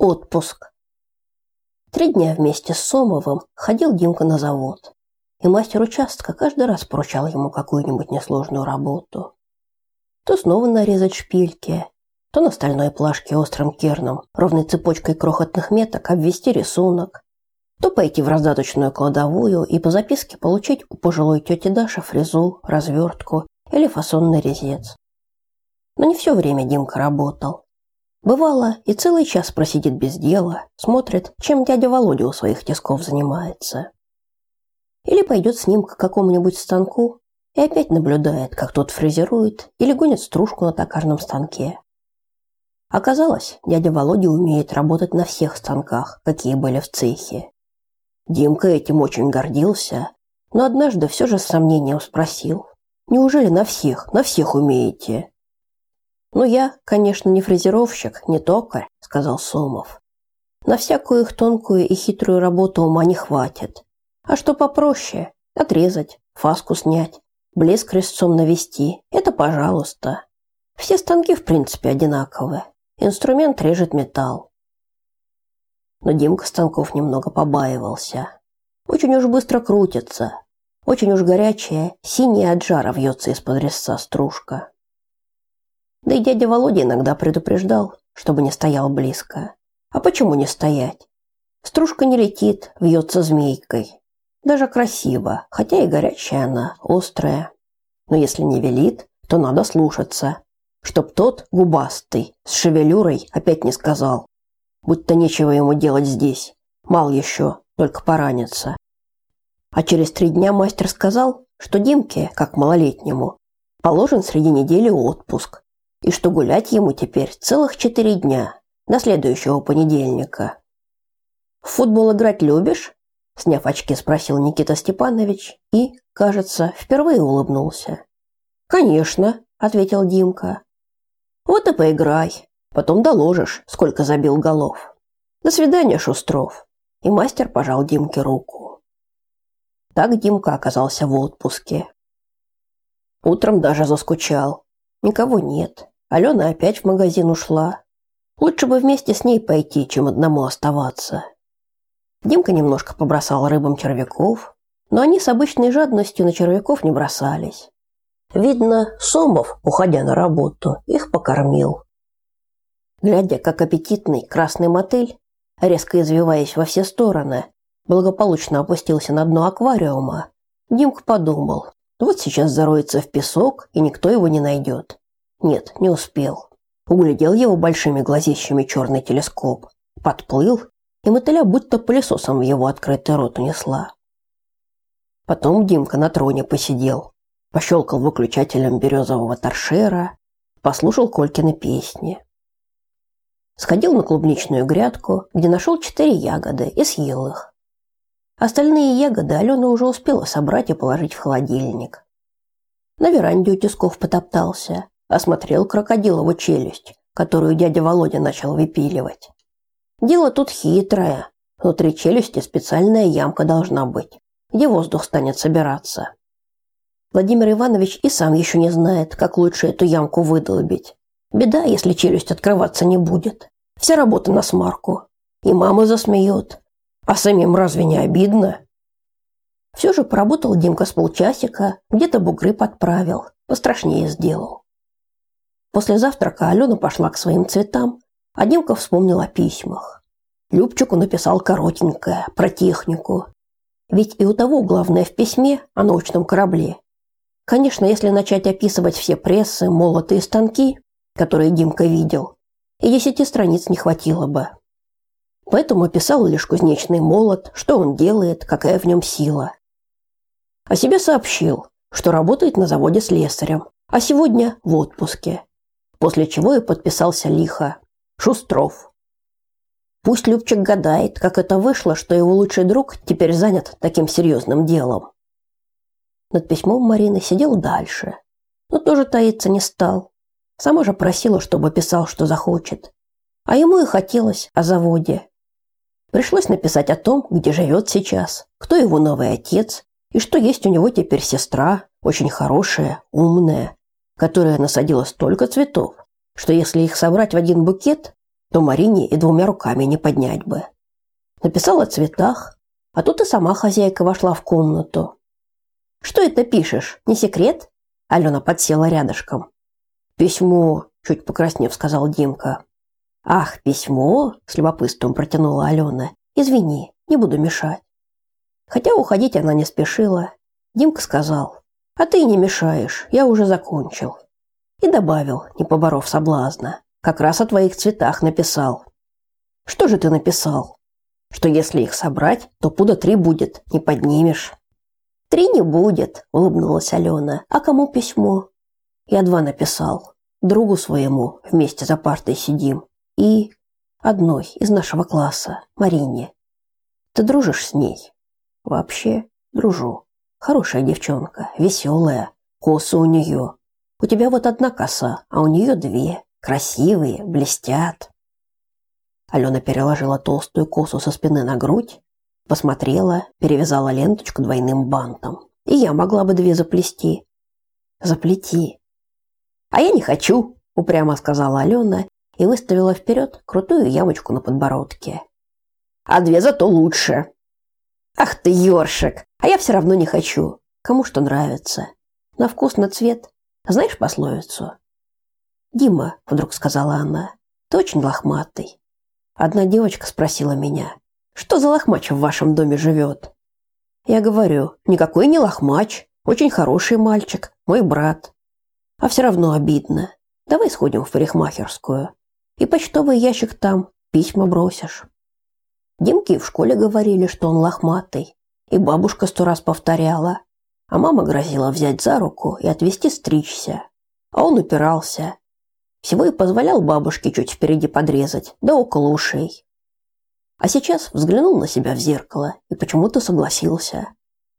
Отпуск. Три дня вместе с Сомовым ходил Димка на завод. И мастер участка каждый раз поручал ему какую-нибудь несложную работу. То снова нарезать шпильки, то на стальной плашке острым керном, ровной цепочкой крохотных меток обвести рисунок, то пойти в раздаточную кладовую и по записке получить у пожилой тети Даши фрезу, развертку или фасонный резец. Но не все время Димка работал. Бывало, и целый час просидит без дела, смотрит, чем дядя Володя у своих тисков занимается. Или пойдет с ним к какому-нибудь станку и опять наблюдает, как тот фрезерует или гонит стружку на токарном станке. Оказалось, дядя Володя умеет работать на всех станках, какие были в цехе. Димка этим очень гордился, но однажды все же с сомнением спросил: "Неужели на всех, на всех умеете?" "Ну я, конечно, не фрезеровщик, не токарь", сказал Сомов. "На всякую их тонкую и хитрую работу ума не хватит. А что попроще? Отрезать, фаску снять, блеск резцом навести это, пожалуйста. Все станки в принципе одинаковые. Инструмент режет металл. Но Димка станков немного побаивался. Очень уж быстро крутится. Очень уж горячая, синяя от жара вьется из-под резца стружка. Да и дядя Володя иногда предупреждал, чтобы не стоял близко. А почему не стоять? Стружка не летит, вьется змейкой. Даже красиво, хотя и горячая она, острая. Но если не велит, то надо слушаться, чтоб тот губастый с шевелюрой опять не сказал, будто нечего ему делать здесь. Мал еще, только поранится. А через три дня мастер сказал, что Димке, как малолетнему, положен среди недели отпуск, и что гулять ему теперь целых четыре дня, до следующего понедельника. «В футбол играть любишь?» Сняв очки, спросил Никита Степанович и, кажется, впервые улыбнулся. «Конечно», — ответил Димка. Вот и поиграй. Потом доложишь, сколько забил голов. До свидания, Шустров. И мастер пожал Димке руку. Так Димка оказался в отпуске. Утром даже заскучал. Никого нет. Алена опять в магазин ушла. Лучше бы вместе с ней пойти, чем одному оставаться. Димка немножко побросал рыбам червяков, но они с обычной жадностью на червяков не бросались. Видно, Сомов, уходя на работу, их покормил. Глядя, как аппетитный красный мотыль, резко извиваясь во все стороны, благополучно опустился на дно аквариума, Димка подумал, вот сейчас зароется в песок, и никто его не найдет. Нет, не успел. Углядел его большими глазищами черный телескоп, подплыл, и мотыля будто пылесосом в его открытый рот унесла. Потом Димка на троне посидел, пощелкал выключателем березового торшера, послушал Колькины песни. Сходил на клубничную грядку, где нашел четыре ягоды и съел их. Остальные ягоды Алена уже успела собрать и положить в холодильник. На веранде у потоптался, осмотрел крокодилову челюсть, которую дядя Володя начал выпиливать. Дело тут хитрое. Внутри челюсти специальная ямка должна быть, где воздух станет собираться. Владимир Иванович и сам еще не знает, как лучше эту ямку выдолбить. Беда, если челюсть открываться не будет. Вся работа на смарку. И мама засмеет. А самим разве не обидно? Все же поработал Димка с полчасика, где-то бугры подправил, пострашнее сделал. После завтрака Алена пошла к своим цветам, а Димка вспомнил о письмах. Любчику написал коротенькое, про технику. Ведь и у того главное в письме о научном корабле Конечно, если начать описывать все прессы, молоты и станки, которые Димка видел, и десяти страниц не хватило бы. Поэтому описал лишь кузнечный молот, что он делает, какая в нем сила. О себе сообщил, что работает на заводе слесарем, а сегодня в отпуске. После чего и подписался лихо Шустров. Пусть Любчик гадает, как это вышло, что его лучший друг теперь занят таким серьезным делом. Над письмом Марины сидел дальше, но тоже таиться не стал. Сама же просила, чтобы писал, что захочет. А ему и хотелось о заводе. Пришлось написать о том, где живет сейчас, кто его новый отец и что есть у него теперь сестра, очень хорошая, умная, которая насадила столько цветов, что если их собрать в один букет, то Марине и двумя руками не поднять бы. Написал о цветах, а тут и сама хозяйка вошла в комнату. «Что это пишешь? Не секрет?» Алена подсела рядышком. «Письмо», – чуть покраснев сказал Димка. «Ах, письмо?» – с любопытством протянула Алена. «Извини, не буду мешать». Хотя уходить она не спешила. Димка сказал, «А ты не мешаешь, я уже закончил». И добавил, не поборов соблазна, «Как раз о твоих цветах написал». «Что же ты написал?» «Что если их собрать, то пуда три будет, не поднимешь». «Три не будет», – улыбнулась Алена. «А кому письмо?» «Я два написал. Другу своему вместе за партой сидим. И одной из нашего класса, Марине. Ты дружишь с ней?» «Вообще, дружу. Хорошая девчонка, веселая, косы у нее. У тебя вот одна коса, а у нее две. Красивые, блестят. Алена переложила толстую косу со спины на грудь, посмотрела, перевязала ленточку двойным бантом. И я могла бы две заплести. Заплети. А я не хочу, упрямо сказала Алена и выставила вперед крутую ямочку на подбородке. А две зато лучше. Ах ты, ёршик, а я все равно не хочу. Кому что нравится. На вкус, на цвет. Знаешь пословицу? Дима, вдруг сказала она, ты очень лохматый. Одна девочка спросила меня, что за лохмач в вашем доме живет? Я говорю, никакой не лохмач, очень хороший мальчик, мой брат. А все равно обидно. Давай сходим в парикмахерскую. И почтовый ящик там, письма бросишь. Димке в школе говорили, что он лохматый, и бабушка сто раз повторяла, а мама грозила взять за руку и отвезти стричься. А он упирался. Всего и позволял бабушке чуть впереди подрезать, да около ушей. А сейчас взглянул на себя в зеркало и почему-то согласился.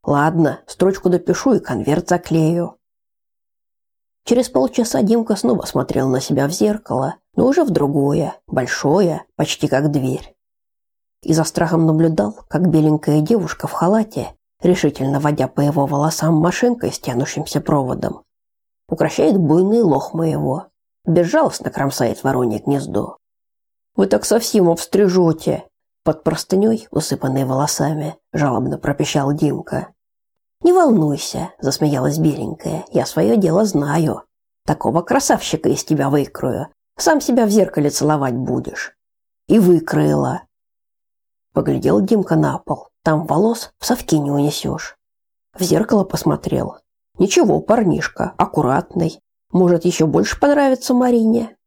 Ладно, строчку допишу и конверт заклею. Через полчаса Димка снова смотрел на себя в зеркало, но уже в другое, большое, почти как дверь. И за страхом наблюдал, как беленькая девушка в халате решительно водя по его волосам машинкой с тянущимся проводом. Укращает буйный лох моего. Безжалостно кромсает воронье гнездо. «Вы так совсем обстрижете!» Под простыней, усыпанной волосами, жалобно пропищал Димка. «Не волнуйся», – засмеялась беленькая, – «я свое дело знаю. Такого красавчика из тебя выкрою. Сам себя в зеркале целовать будешь». И выкроила. Поглядел Димка на пол. Там волос в совке не унесешь. В зеркало посмотрел. Ничего, парнишка, аккуратный. Может, еще больше понравится Марине.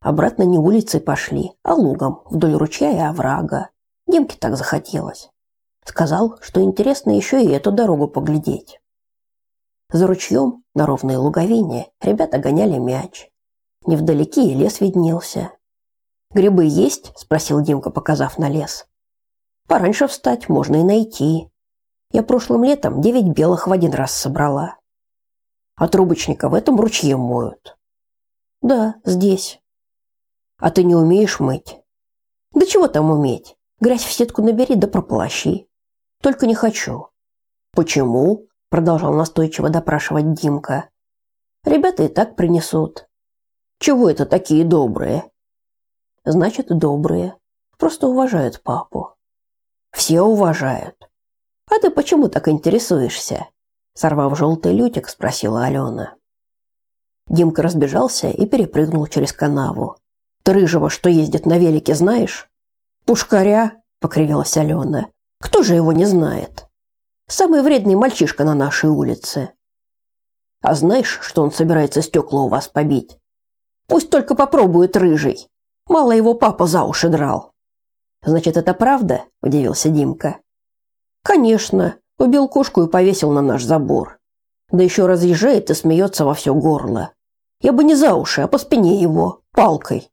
Обратно не улицей пошли, а лугом, вдоль ручья и оврага. Димке так захотелось. Сказал, что интересно еще и эту дорогу поглядеть. За ручьем, на ровной луговине, ребята гоняли мяч. Невдалеке и лес виднелся. «Грибы есть?» – спросил Димка, показав на лес. Пораньше встать можно и найти. Я прошлым летом девять белых в один раз собрала. А трубочника в этом ручье моют. Да, здесь. А ты не умеешь мыть? Да чего там уметь? Грязь в сетку набери да прополощи. Только не хочу. Почему? Продолжал настойчиво допрашивать Димка. Ребята и так принесут. Чего это такие добрые? Значит, добрые. Просто уважают папу. Все уважают. А ты почему так интересуешься? Сорвав желтый лютик, спросила Алена. Димка разбежался и перепрыгнул через канаву. Ты рыжего, что ездит на велике, знаешь? Пушкаря, покривилась Алена. Кто же его не знает? Самый вредный мальчишка на нашей улице. А знаешь, что он собирается стекла у вас побить? Пусть только попробует рыжий. Мало его папа за уши драл. Значит, это правда? удивился Димка. Конечно, убил кошку и повесил на наш забор. Да еще разъезжает и смеется во все горло. Я бы не за уши, а по спине его, палкой.